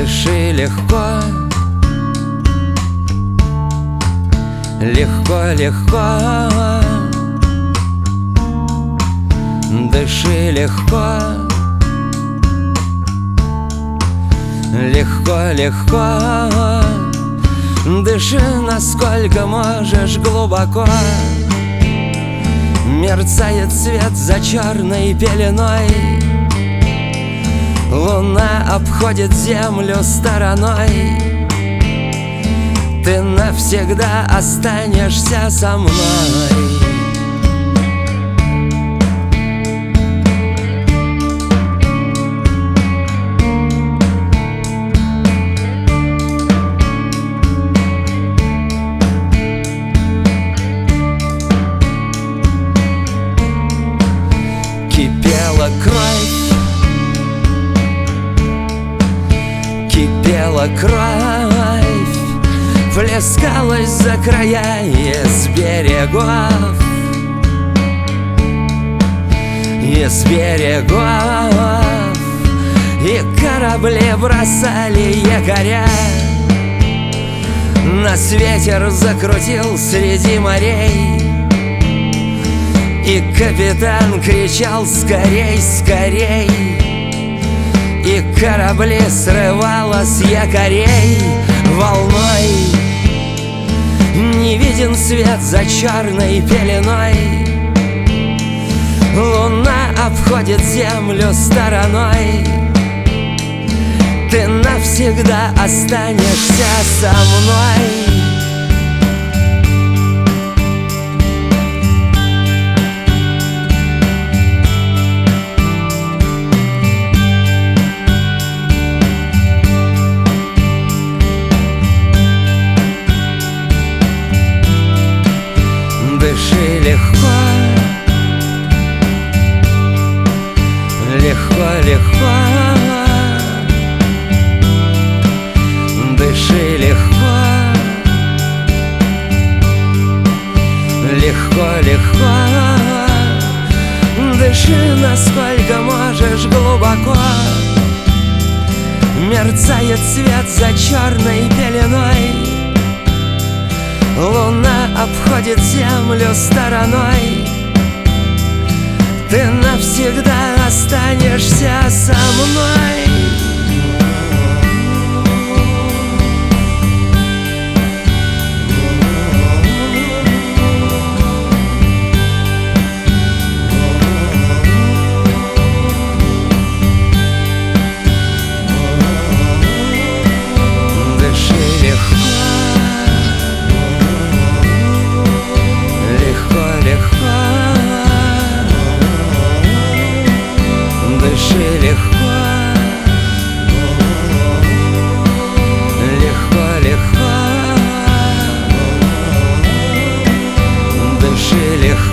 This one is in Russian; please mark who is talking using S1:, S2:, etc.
S1: Дыши легко. Легко, легко. Дыши легко. Легко, легко. Дыши, насколько можешь глубоко. Мерцает свет за черной пеленой Луна обходит землю стороной. Ты навсегда останешься со мной. Кипела кровь Кипела кровь Плескалась за края из берегов. Из берегов. И корабли бросали якоря. Нас ветер закрутил среди морей. И капитан кричал «Скорей, скорей!» И корабли срывало якорей волной. Не виден свет за черной пеленой. Луна обходит землю стороной. Ты навсегда останешься со мной Дыши легко. Легко, легко. Дыши, насколько можешь глубоко. Мерцает свет за черной пеленой. Луна обходит землю стороной. Ты навсегда останешься со мной Дыши легко